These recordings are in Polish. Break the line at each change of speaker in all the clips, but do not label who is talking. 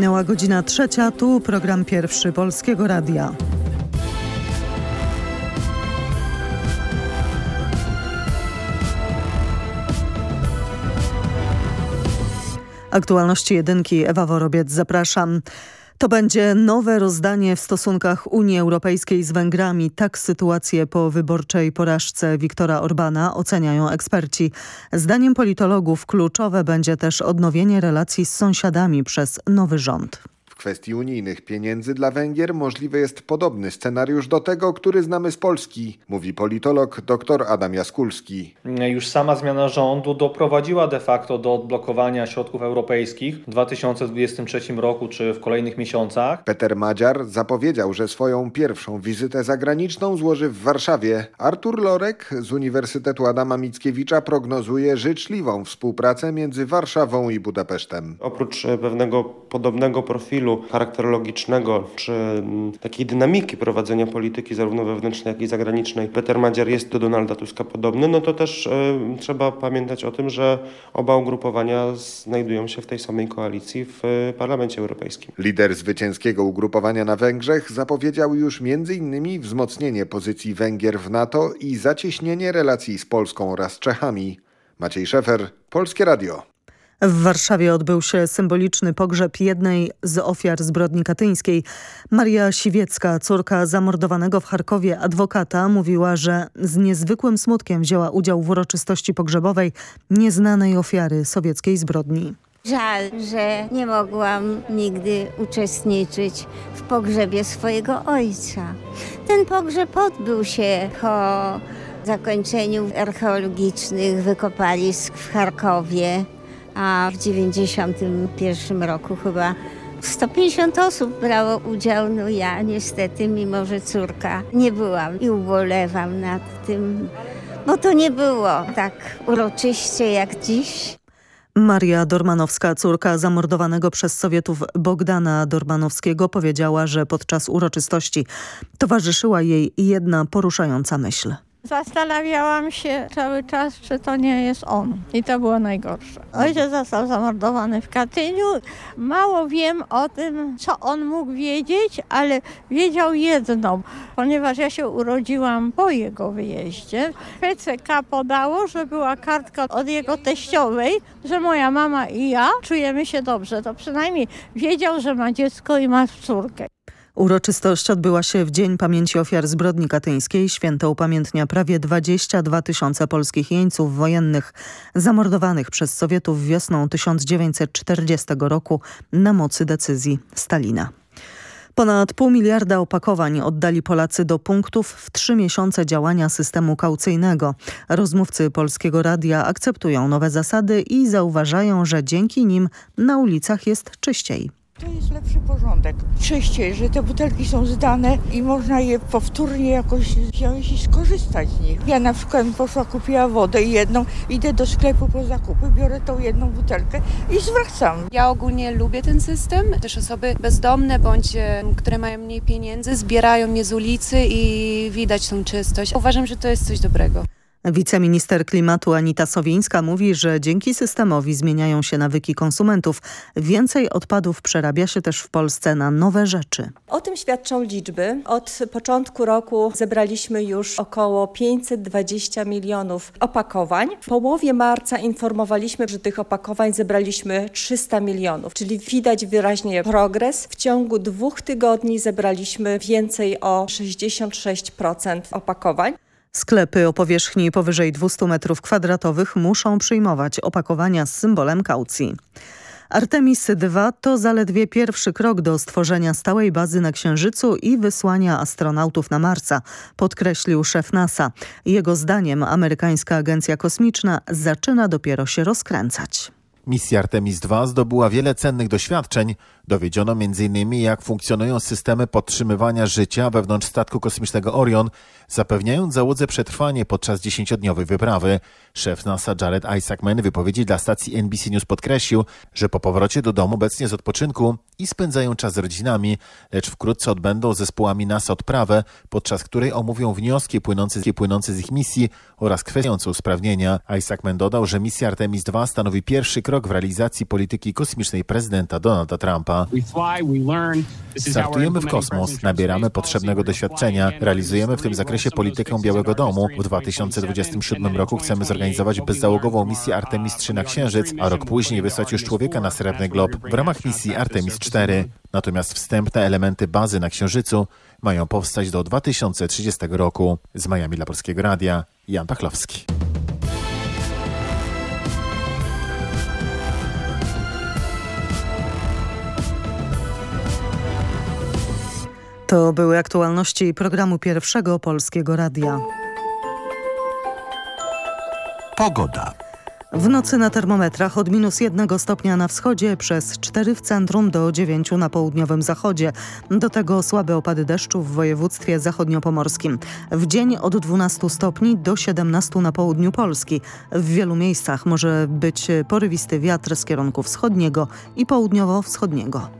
Minęła godzina trzecia, tu program pierwszy Polskiego Radia. Aktualności jedynki Ewa Worobiec, zapraszam. To będzie nowe rozdanie w stosunkach Unii Europejskiej z Węgrami. Tak sytuację po wyborczej porażce Viktora Orbana oceniają eksperci. Zdaniem politologów kluczowe będzie też odnowienie relacji z sąsiadami przez nowy rząd
kwestii unijnych pieniędzy dla Węgier możliwy jest podobny scenariusz do tego, który znamy z Polski, mówi politolog dr Adam Jaskulski.
Już sama zmiana rządu doprowadziła de facto do odblokowania środków europejskich w 2023 roku czy w kolejnych miesiącach.
Peter Madziar zapowiedział, że swoją pierwszą wizytę zagraniczną złoży w Warszawie. Artur Lorek z Uniwersytetu Adama Mickiewicza prognozuje życzliwą współpracę między Warszawą i Budapesztem.
Oprócz pewnego podobnego profilu charakterologicznego czy mm, takiej dynamiki prowadzenia polityki zarówno wewnętrznej, jak i zagranicznej Peter Madziar jest do Donalda Tuska podobny, no to też y, trzeba pamiętać o tym, że oba ugrupowania znajdują się w tej samej koalicji w y, Parlamencie Europejskim.
Lider zwycięskiego ugrupowania na Węgrzech zapowiedział już m.in. wzmocnienie pozycji Węgier w NATO i zacieśnienie relacji z Polską oraz Czechami. Maciej Szefer, Polskie Radio.
W Warszawie odbył się symboliczny pogrzeb jednej z ofiar zbrodni katyńskiej. Maria Siwiecka, córka zamordowanego w Charkowie adwokata, mówiła, że z niezwykłym smutkiem wzięła udział w uroczystości pogrzebowej nieznanej ofiary sowieckiej zbrodni.
Żal, że nie mogłam nigdy uczestniczyć w pogrzebie swojego ojca. Ten pogrzeb odbył się po zakończeniu archeologicznych wykopalisk w Charkowie a w 91 roku chyba 150 osób brało udział, no ja niestety, mimo że córka, nie byłam i ubolewam nad tym, bo to nie było tak uroczyście jak dziś.
Maria Dormanowska, córka zamordowanego przez Sowietów Bogdana Dormanowskiego powiedziała, że podczas uroczystości towarzyszyła jej jedna poruszająca myśl.
Zastanawiałam się cały czas, czy to nie jest on. I to było najgorsze. Ojciec został zamordowany w Katyniu. Mało wiem o tym, co on mógł wiedzieć, ale wiedział jedno, ponieważ ja się urodziłam po jego wyjeździe. PCK podało, że była kartka od jego teściowej, że moja mama i ja czujemy się dobrze. To przynajmniej wiedział, że ma dziecko i ma córkę.
Uroczystość odbyła się w Dzień Pamięci Ofiar Zbrodni Katyńskiej. Święto upamiętnia prawie 22 tysiące polskich jeńców wojennych zamordowanych przez Sowietów wiosną 1940 roku na mocy decyzji Stalina. Ponad pół miliarda opakowań oddali Polacy do punktów w trzy miesiące działania systemu kaucyjnego. Rozmówcy Polskiego Radia akceptują nowe zasady i zauważają, że dzięki nim na ulicach jest czyściej.
To jest lepszy porządek. Czyściej, że te butelki są zdane i można je powtórnie jakoś wziąć i skorzystać z nich. Ja na przykład poszła, kupiła wodę jedną, idę do sklepu po zakupy, biorę tą jedną butelkę i zwracam.
Ja ogólnie lubię ten system. Też osoby bezdomne bądź e, które mają mniej pieniędzy zbierają je z ulicy i widać tą czystość. Uważam, że to jest coś dobrego.
Wiceminister klimatu Anita Sowińska mówi, że dzięki systemowi zmieniają się nawyki konsumentów. Więcej odpadów przerabia się też w Polsce na nowe rzeczy.
O tym świadczą liczby. Od początku roku zebraliśmy już około 520 milionów opakowań. W połowie marca informowaliśmy, że tych opakowań zebraliśmy 300 milionów, czyli widać wyraźnie progres. W ciągu dwóch tygodni zebraliśmy więcej o 66% opakowań.
Sklepy o powierzchni powyżej 200 m2 muszą przyjmować opakowania z symbolem kaucji. Artemis II to zaledwie pierwszy krok do stworzenia stałej bazy na Księżycu i wysłania astronautów na Marsa, podkreślił szef NASA. Jego zdaniem amerykańska agencja kosmiczna zaczyna dopiero się rozkręcać.
Misja Artemis II zdobyła wiele cennych doświadczeń. Dowiedziono m.in. jak funkcjonują systemy podtrzymywania życia wewnątrz statku kosmicznego Orion, zapewniając załodze przetrwanie podczas dziesięciodniowej wyprawy. Szef NASA Jared Isaacman w wypowiedzi dla stacji NBC News podkreślił, że po powrocie do domu obecnie z odpoczynku i spędzają czas z rodzinami, lecz wkrótce odbędą zespołami NASA odprawę, podczas której omówią wnioski płynące, płynące z ich misji oraz kwestionujące usprawnienia. Isaacman dodał, że misja Artemis II stanowi pierwszy krok w realizacji polityki kosmicznej prezydenta Donalda Trumpa. Startujemy w kosmos, nabieramy potrzebnego doświadczenia, realizujemy w tym zakresie politykę Białego Domu. W 2027 roku chcemy zorganizować bezzałogową misję Artemis 3 na Księżyc, a rok później wysłać już człowieka na Srebrny Glob w ramach misji Artemis 4. Natomiast wstępne elementy bazy na Księżycu mają powstać do 2030 roku. Z Miami dla Polskiego Radia, Jan Pachlowski.
To były aktualności programu Pierwszego Polskiego Radia.
Pogoda.
W nocy na termometrach od minus jednego stopnia na wschodzie przez 4 w centrum do 9 na południowym zachodzie. Do tego słabe opady deszczu w województwie zachodniopomorskim. W dzień od 12 stopni do 17 na południu Polski. W wielu miejscach może być porywisty wiatr z kierunku wschodniego i południowo-wschodniego.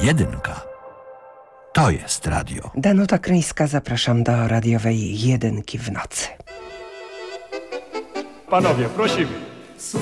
Jedynka. To jest radio.
Danuta Kryńska, zapraszam do radiowej jedynki w nocy.
Panowie, prosimy. Czar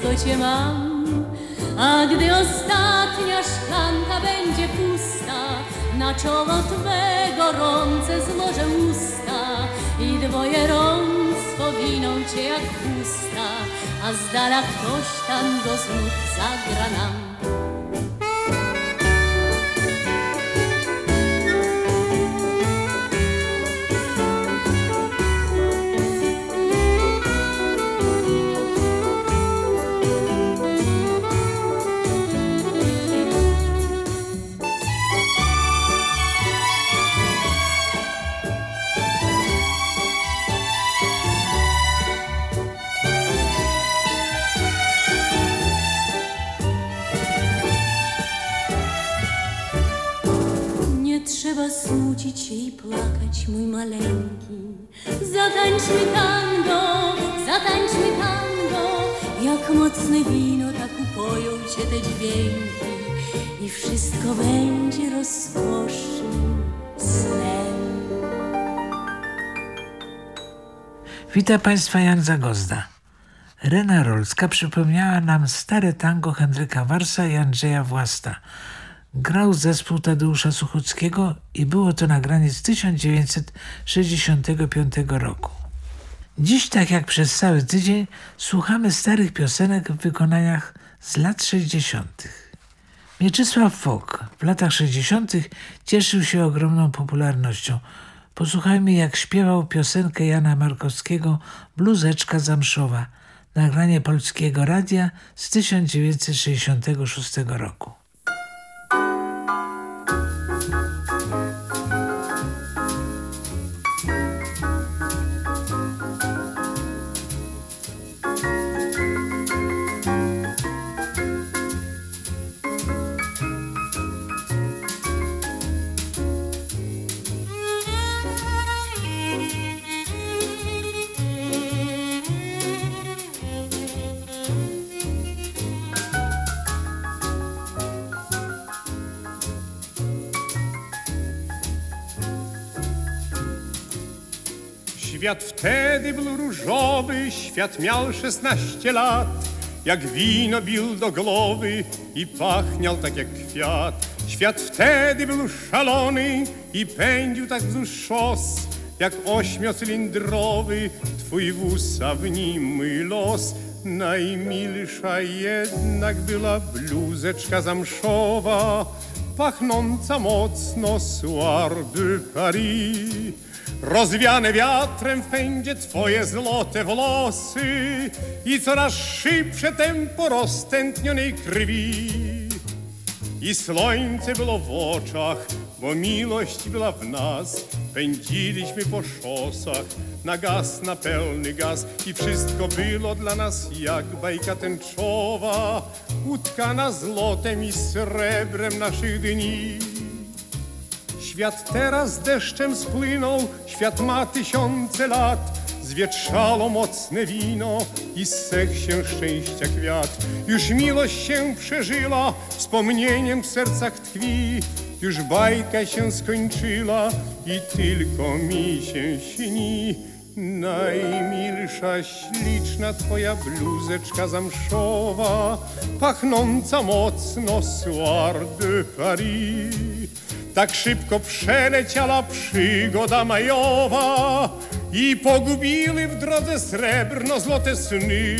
blisko cię mam A gdy ostatnia szklanka będzie pusta Na czoło twe gorące złożę usta I dwoje rąk spowiną cię jak pusta A z dala ktoś tango znów zagra nam
te dźwięki i wszystko będzie rozkosznym snem.
Witam Państwa Jan Zagozda. Rena Rolska przypomniała nam stare tango Henryka Warsa i Andrzeja Własta. Grał zespół Tadeusza Suchockiego i było to nagranie z 1965 roku. Dziś, tak jak przez cały tydzień, słuchamy starych piosenek w wykonaniach z lat 60. Mieczysław Fok w latach 60. cieszył się ogromną popularnością. Posłuchajmy, jak śpiewał piosenkę Jana Markowskiego Bluzeczka Zamszowa, nagranie Polskiego Radia z 1966 roku.
Świat wtedy był różowy, świat miał szesnaście lat. Jak wino bił do głowy i pachniał tak jak kwiat. Świat wtedy był szalony i pędził tak wzdłuż szos. Jak ośmiocylindrowy twój wóz, a w nim los. Najmilsza jednak była bluzeczka zamszowa, pachnąca mocno Soir de Paris. Rozwiane wiatrem w pędzie twoje złote włosy i coraz szybsze tempo roztętnionej krwi. I słońce było w oczach, bo miłość była w nas. Pędziliśmy po szosach na gaz, na pełny gaz i wszystko było dla nas jak bajka tęczowa, utkana złotem i srebrem naszych dni. Świat teraz deszczem spłynął, świat ma tysiące lat. Zwietrzało mocne wino i sech się szczęścia kwiat. Już miłość się przeżyła, wspomnieniem w sercach tkwi. Już bajka się skończyła i tylko mi się śni. Najmilsza, śliczna twoja bluzeczka zamszowa, pachnąca mocno Soir de Paris. Tak szybko przeleciała przygoda majowa i pogubili w drodze srebrno-złote sny.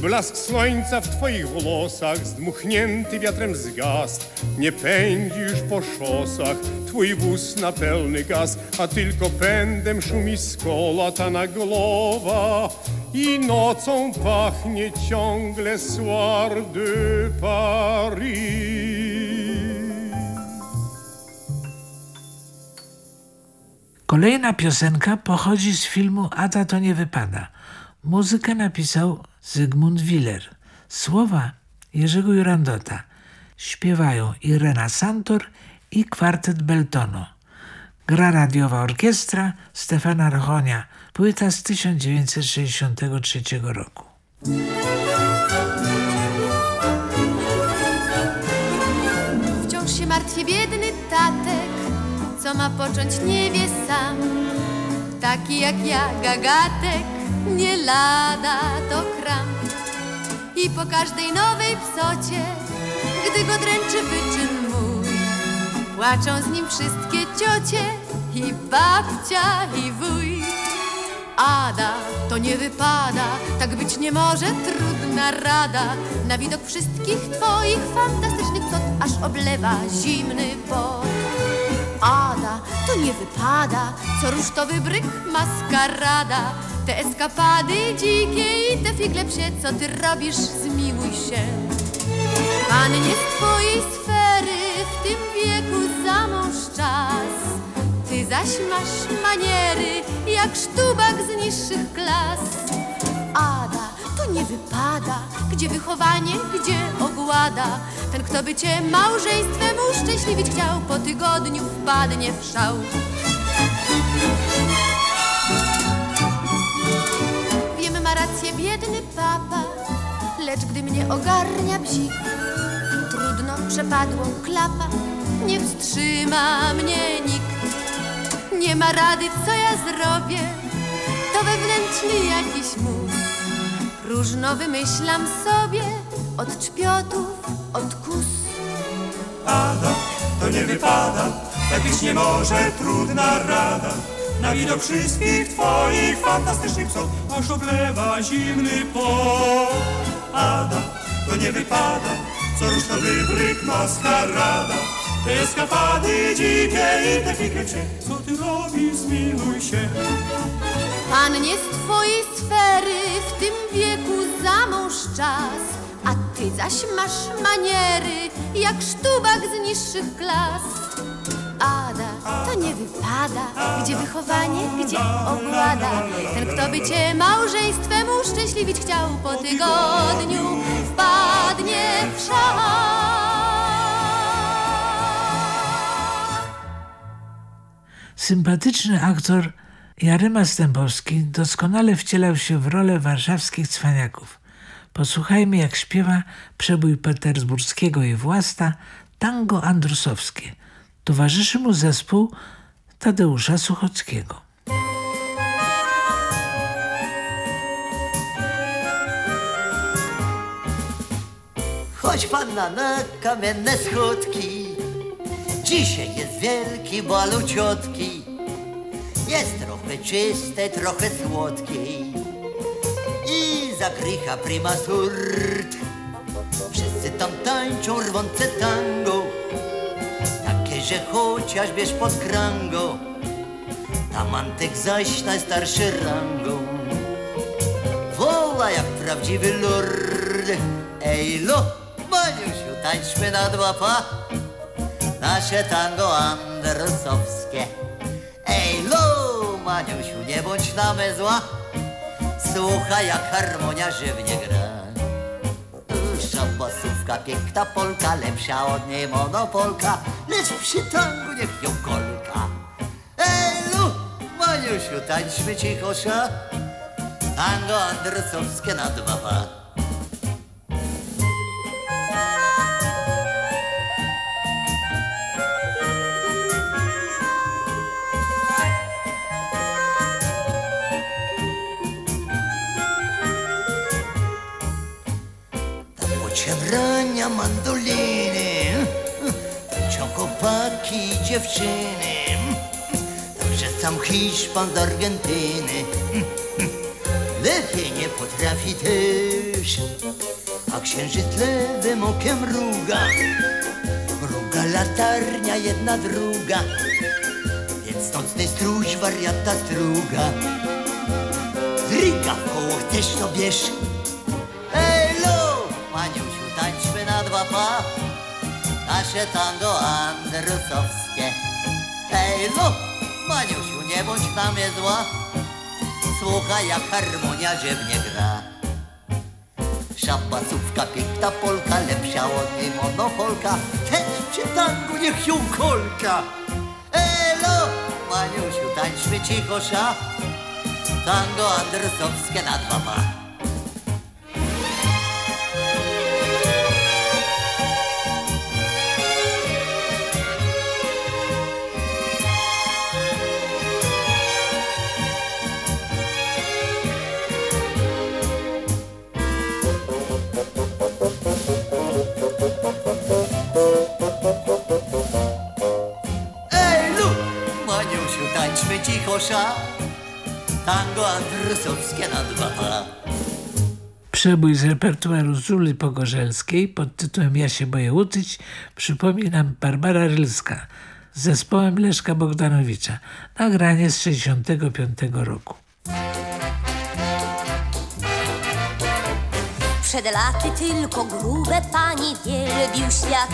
Blask słońca w twoich włosach zdmuchnięty wiatrem zgasł. Nie pędzi już po szosach twój wóz na pełny gaz, a tylko pędem szumi skolatana głowa i nocą pachnie ciągle Soir de Paris.
Kolejna piosenka pochodzi z filmu Ada to nie wypada. Muzykę napisał Zygmunt Willer. Słowa Jerzego Jurandota. Śpiewają Irena Santor i kwartet Beltono. Gra radiowa orkiestra Stefana Rochonia. Płyta z 1963 roku.
Co ma począć nie wie sam. Taki jak ja, gagatek, nie lada to kram. I po każdej nowej psocie, gdy go dręczy wyczyn mój, płaczą z nim wszystkie ciocie i babcia i wuj. Ada, to nie wypada, tak być nie może, trudna rada. Na widok wszystkich twoich fantastycznych cnót, aż oblewa zimny pot. Ada, to nie wypada, co rusztowy bryk, maskarada. Te eskapady dzikie i te figle psie, co ty robisz, zmiłuj się. Pannie z twojej sfery w tym wieku za mąż czas. Ty zaś masz maniery jak sztubak z niższych klas. Ada, to nie wypada, gdzie wychowanie, gdzie ogłada. Ten, kto by cię małżeństwem uszczęśliwić chciał, po tygodniu wpadnie w szał. Wiem, ma rację biedny papa, gdy mnie ogarnia bzik. Trudno przepadłą klapa, nie wstrzyma mnie nikt. Nie ma rady, co ja zrobię, to wewnętrzny jakiś mus. Próżno wymyślam sobie od czpiotów, od kus.
Ada, to nie wypada, tak być nie może, trudna rada. Na widok wszystkich twoich fantastycznych psów aż oblewa zimny pot. Ada, to nie wypada, co rusz to wybryk maskarada. Te eskapady dzikie i te fikrycie, co ty robisz, zmiluj się.
Pan nie z twojej sfery, w tym wieku za mąż czas, a ty zaś masz maniery, jak sztubak z niższych klas. Ada, to nie wypada, gdzie wychowanie, gdzie ogłada. Ten, kto by cię małżeństwem uszczęśliwić chciał po tygodniu, wpadnie w szał.
Sympatyczny aktor Jaryma Stępowski doskonale wcielał się w rolę warszawskich cwaniaków. Posłuchajmy, jak śpiewa przebój petersburskiego i własta tango andrusowskie. Towarzyszy mu zespół Tadeusza Suchockiego.
Chodź panna na kamienne schodki Dzisiaj jest wielki bal u ciotki Jest trochę czyste, trochę słodkiej. I zakrycha prima surt Wszyscy tam tańczą rwące tango. Takie, że chociaż bierz pod krango Tamantek zaś najstarszy rangą Woła jak prawdziwy lord. Ej lo, Maniusiu, tańczmy na dwa pa. Nasze tango andersowskie. Ej lo, Maniusiu, nie bądź na me zła. Słuchaj jak harmonia żywnie gra. Szabasówka, piękna polka Lepsza od niej monopolka. Lecz przy tangu niech ją kolka. Ej lu, Maniusiu, tańczmy cichosza Tango andersowskie na dwa pa Ciemrania mandoliny. Tańczą chłopaki i dziewczyny. Także sam Hiszpan z Argentyny. Lepiej nie potrafi też. A księżyc lewym okiem mruga Mruga latarnia jedna druga. Więc nocny stróż wariata struga. Zryga w koło chcesz to bierz tańczmy na dwa pa Nasze tango andersowskie Elo, Maniusiu, nie bądź na mnie zła. Słuchaj jak harmonia ziemnie gra. Szabasówka, piękna polka Lepsza od niej monopolka. Też przy tangu niech ją kolka Elo, Maniusiu, tańczmy cichosza Tango andersowskie na dwa pa Tańczmy cichosza Tango andrusowskie na dwa
Przebój z repertuaru Zuli Pogorzelskiej pod tytułem Ja się boję uczyć przypomni nam Barbara Rylska z zespołem Leszka Bogdanowicza. Nagranie z 65 roku.
Przed laty tylko grube pani wielbił świat.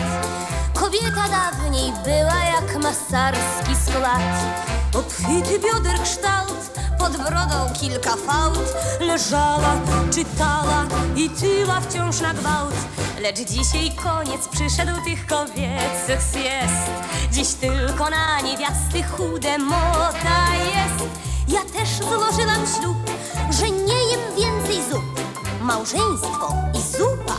Kobieta dawniej była jak masarski skład. Obfity bioder kształt, pod brodą kilka fałd. Leżała, czytała i tyła wciąż na gwałt. Lecz dzisiaj koniec przyszedł tych kobiecych siest. Dziś tylko na niewiasty chude moda jest. Ja też złożyłam ślub, że nie jem więcej zup. Małżeństwo i zupa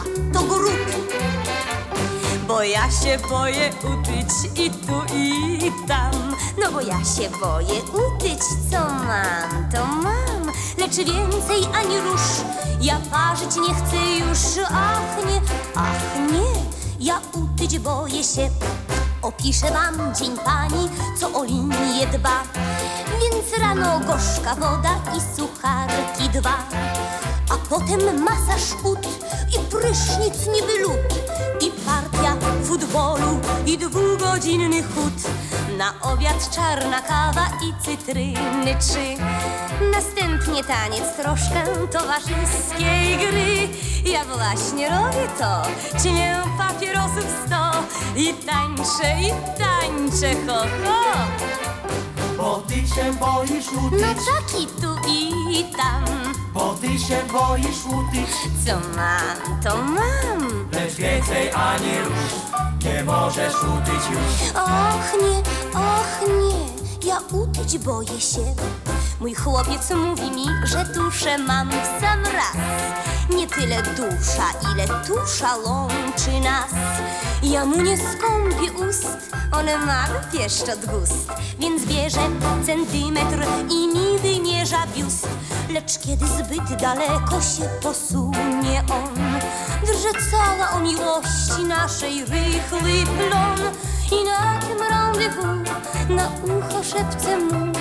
bo ja się boję utyć i tu i tam. No bo ja się boję utyć, co mam, to mam. Lecz więcej ani rusz, ja parzyć nie chcę już. Ach nie, ach nie, ja utyć boję się. Opiszę wam dzień pani, co o linię dba. Więc rano gorzka woda i sucharki dwa. A potem masaż ud i prysznic niby lód. I partia futbolu i dwugodzinny chód. Na obiad czarna kawa i cytryny trzy. Następnie taniec troszkę towarzyskiej gry. Ja właśnie robię to, ciemię papierosów sto. I tańczę, i tańczę, ho, ho.
Bo ty się boisz utyć,
No taki tu i tam.
Bo ty się boisz utyć,
Co mam, to mam.
lecz więcej ani rusz, nie możesz utyć już.
Och nie, och nie, ja utyć boję się. Mój chłopiec mówi mi, że duszę mam w sam raz. Nie tyle dusza, ile tusza łączy nas. Ja mu nie skąpię ust, on ma pieszczot gust. Więc bierze centymetr i mi wymierza biust. Lecz kiedy zbyt daleko się posunie on, drże cała o miłości naszej rychły plon. I na tym rendezvous na ucho szepce mu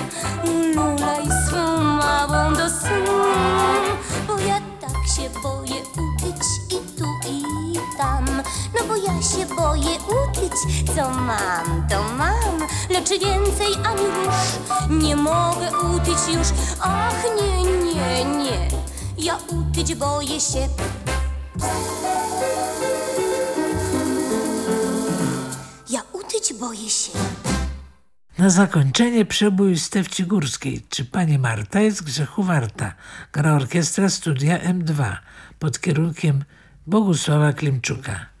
Ululaj swą małą do snu Bo ja tak się boję ja się boję utyć Co mam, to mam Lecz więcej ani rusz Nie mogę utyć już Ach nie, nie, nie Ja utyć boję się Ja utyć boję się.
Na zakończenie przebój Stefci Górskiej. Czy pani Marta jest grzechu warta? Gra orkiestra studia M2 pod kierunkiem Bogusława Klimczuka.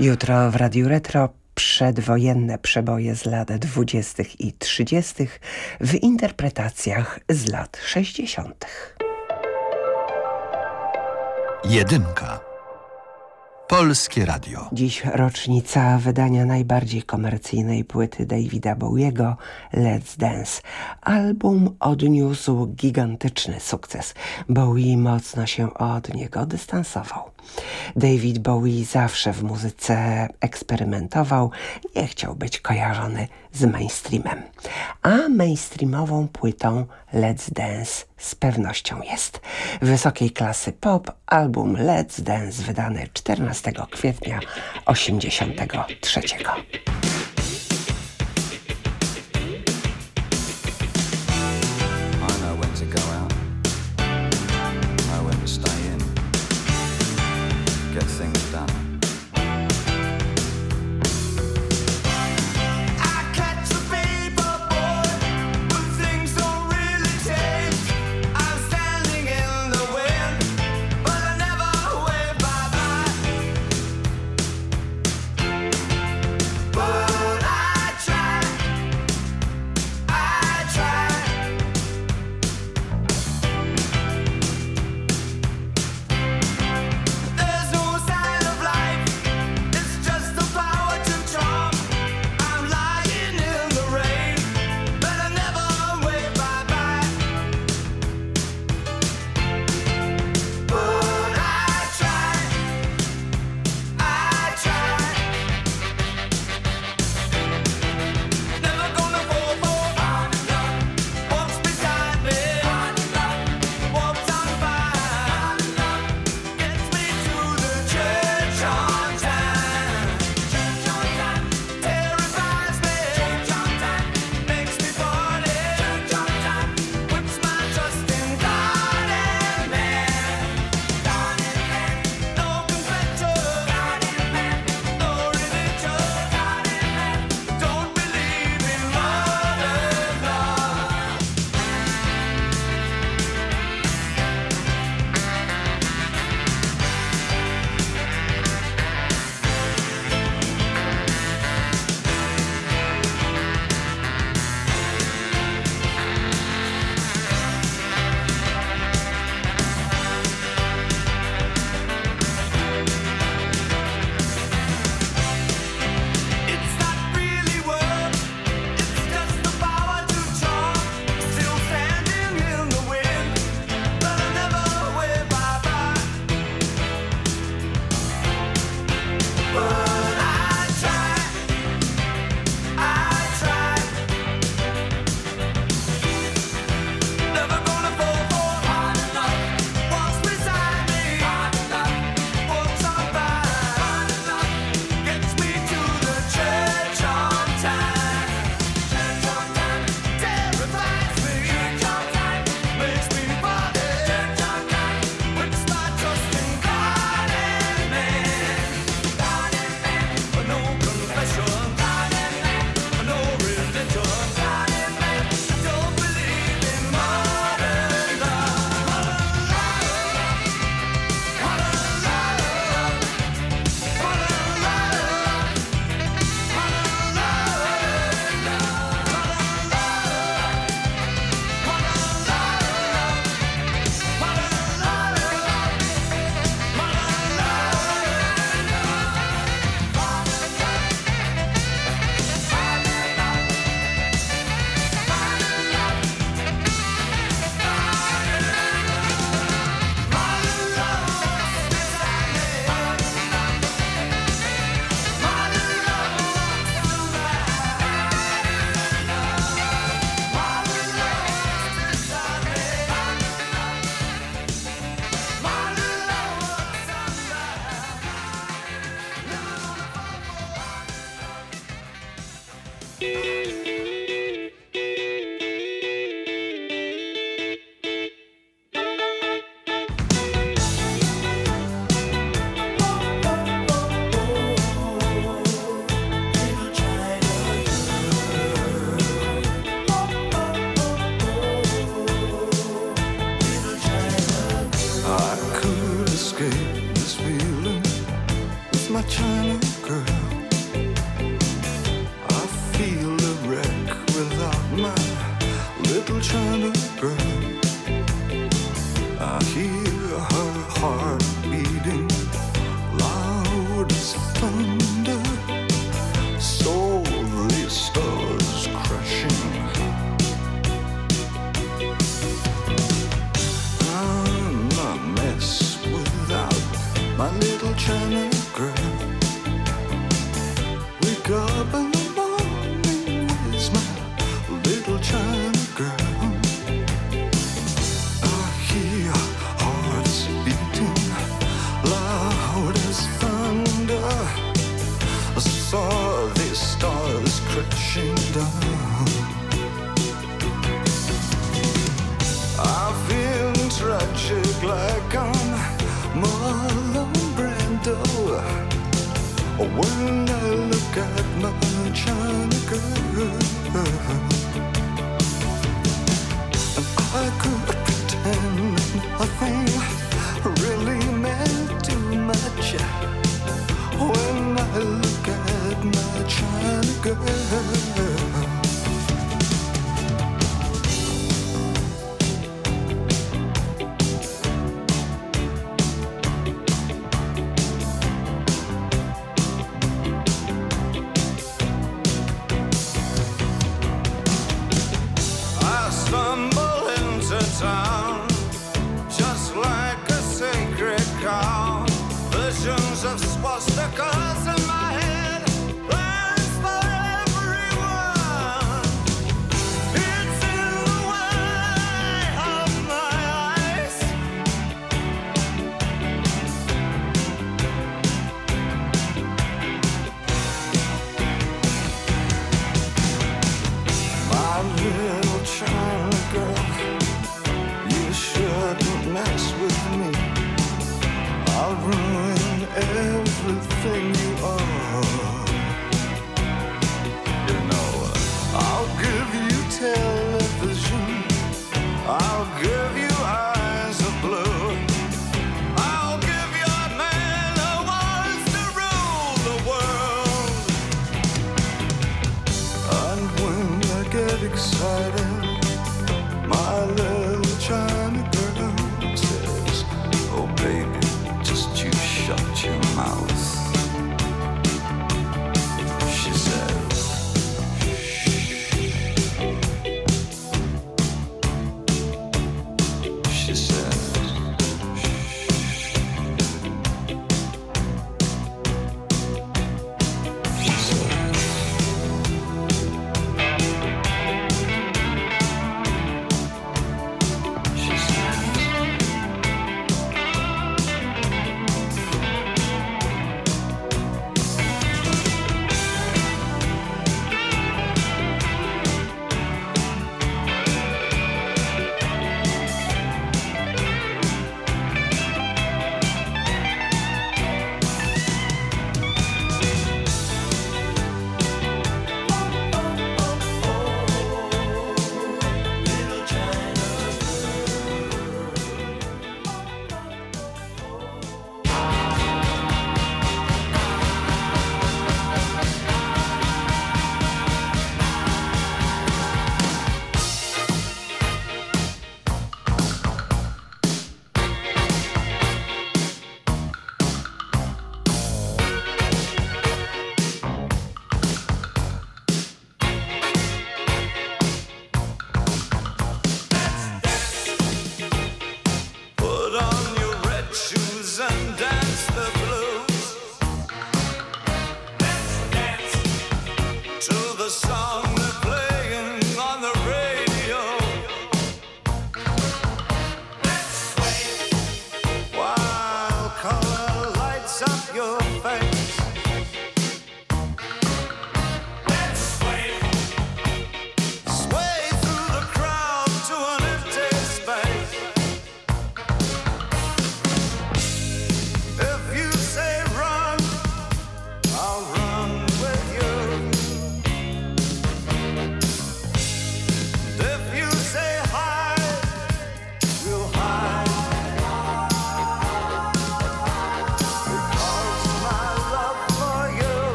Jutro w Radiu Retro przedwojenne przeboje z lat 20. i 30. w interpretacjach z lat 60.
Jedynka. Polskie Radio.
Dziś rocznica wydania najbardziej komercyjnej płyty Davida Bowiego Let's Dance. Album odniósł gigantyczny sukces. Bowie mocno się od niego dystansował. David Bowie zawsze w muzyce eksperymentował, nie chciał być kojarzony z mainstreamem. A mainstreamową płytą Let's Dance z pewnością jest. Wysokiej klasy pop album Let's Dance wydany 14 kwietnia 83.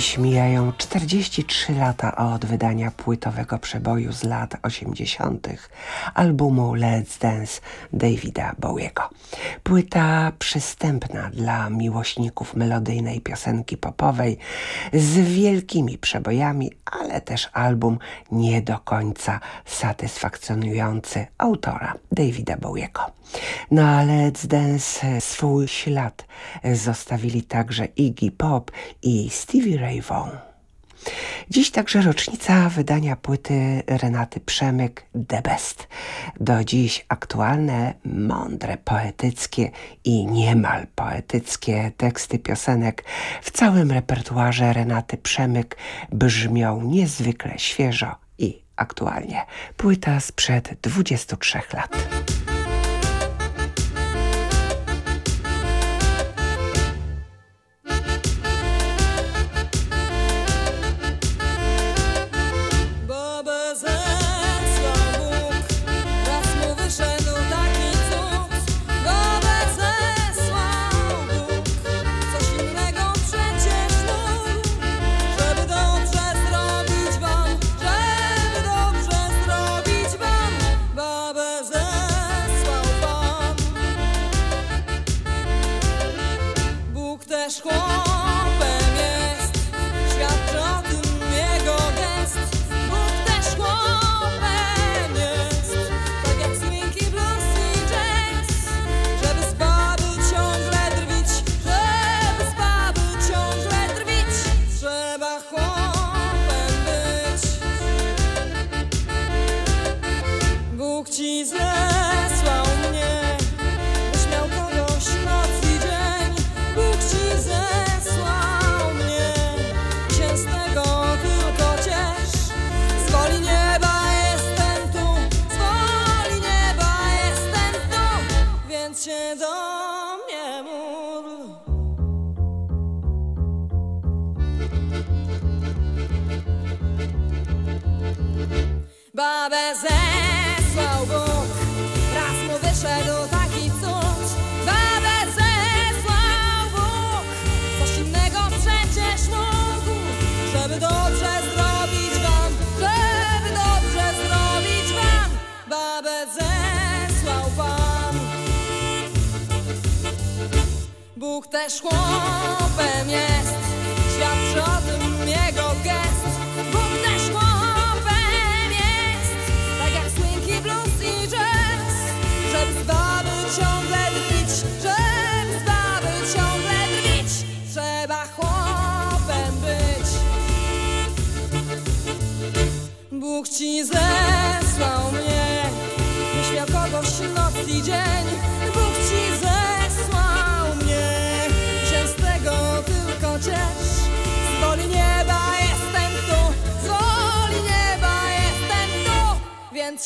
Dziś mijają 43 lata od wydania płytowego przeboju z lat 80. albumu Let's Dance Davida Bowiego. Płyta przystępna dla miłośników melodyjnej piosenki popowej z wielkimi przebojami, ale też album nie do końca satysfakcjonujący autora Davida Bowiego. No Na Let's Dance swój ślad zostawili także Iggy Pop i Stevie Ray Dziś także rocznica wydania płyty Renaty Przemyk The Best. Do dziś aktualne, mądre, poetyckie i niemal poetyckie teksty piosenek w całym repertuarze Renaty Przemyk brzmią niezwykle świeżo i aktualnie. Płyta sprzed 23 lat.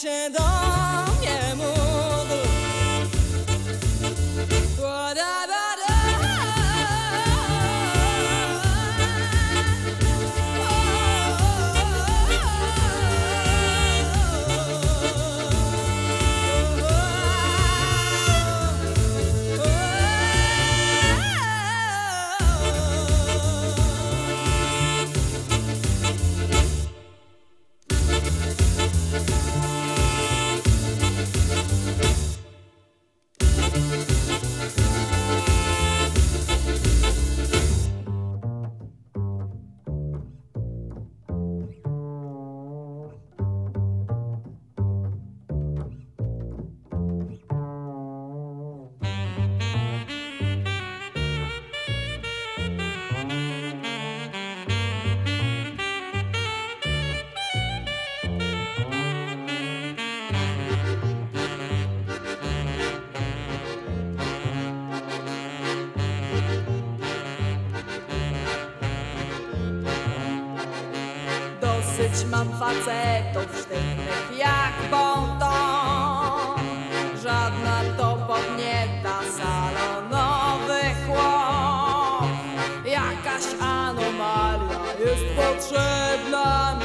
Więc się
potrzebna mi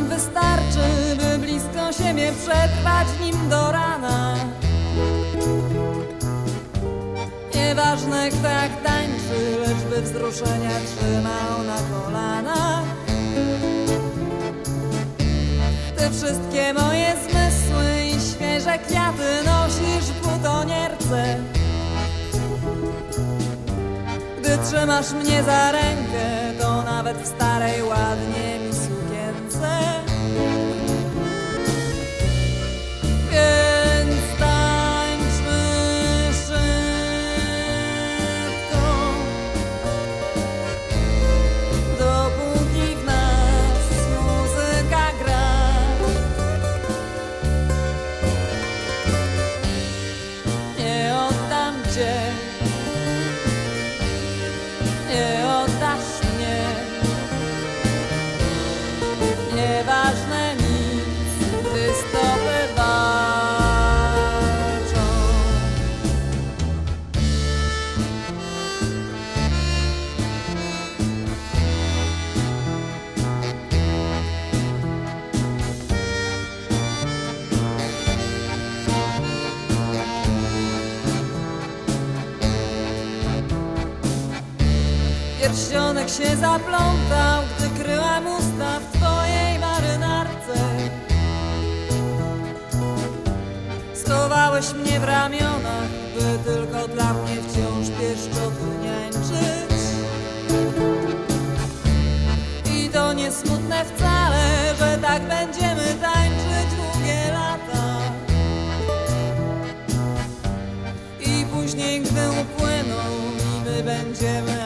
nam wystarczy, by blisko siebie przetrwać nim do rana. Nieważne kto jak tańczy, lecz by wzruszenia trzymał na kolanach. Ty wszystkie moje zmysły i świeże kwiaty nosisz w butonierce. Gdy trzymasz mnie za rękę, to nawet w starej ładnie mi się zaplątał, gdy kryłam usta w twojej marynarce. Schowałeś mnie w ramionach, by tylko dla mnie wciąż pieszczoty niańczyć. I to nie smutne wcale, że tak będziemy tańczyć długie lata. I później, gdy upłyną my będziemy,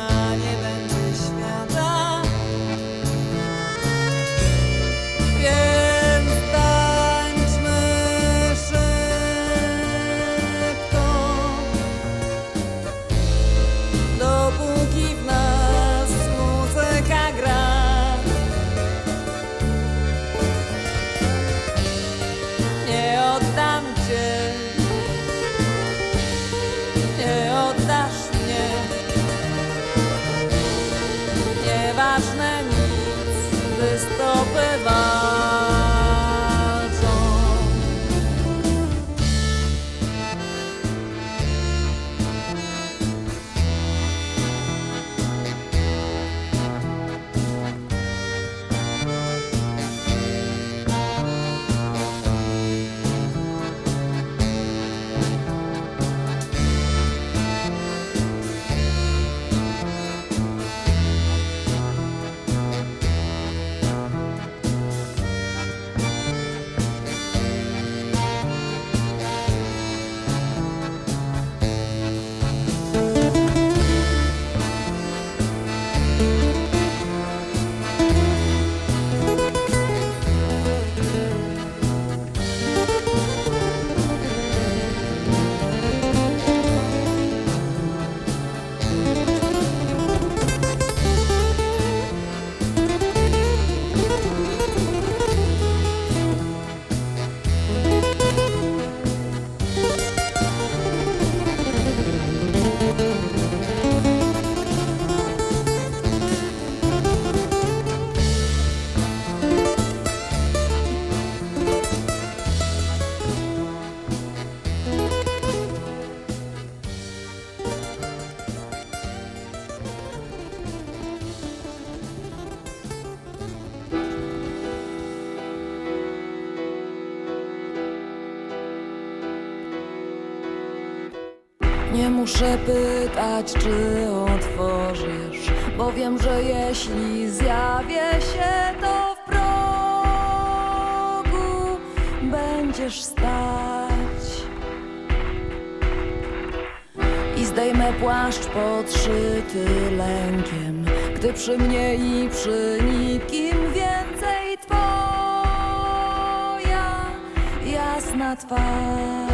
muszę pytać, czy otworzysz, bo wiem, że jeśli zjawię się, to w progu będziesz stać. I zdejmę płaszcz podszyty lękiem, gdy przy mnie i przy nikim więcej twoja jasna twarz.